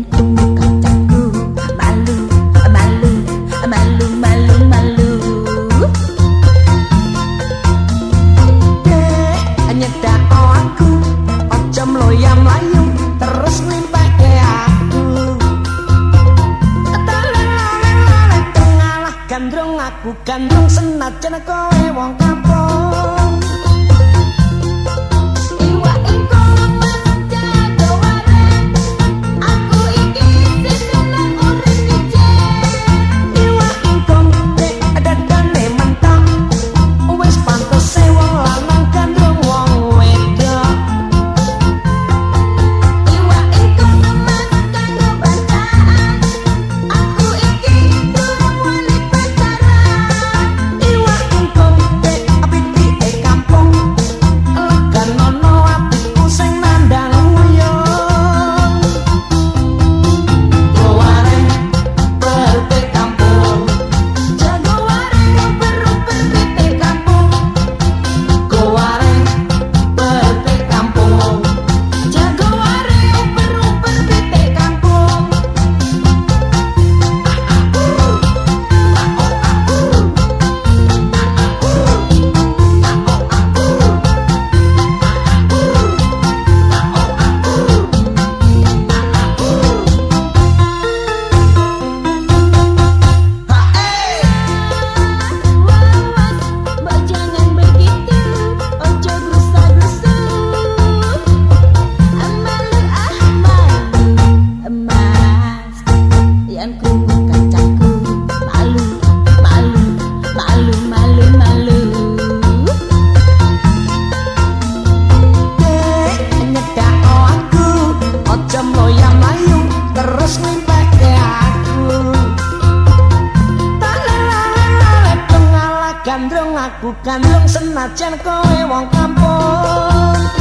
jantung kocokku malu malu malu malu malu. Aku layu terus aku. Gandrung aku gandrung senajan kowe wong kampung Mas, yen kumpul kaca kowe, malu, malu, malu, malu, malu. Koe kenek Gandrung aku gandrung senajan kowe wong kampung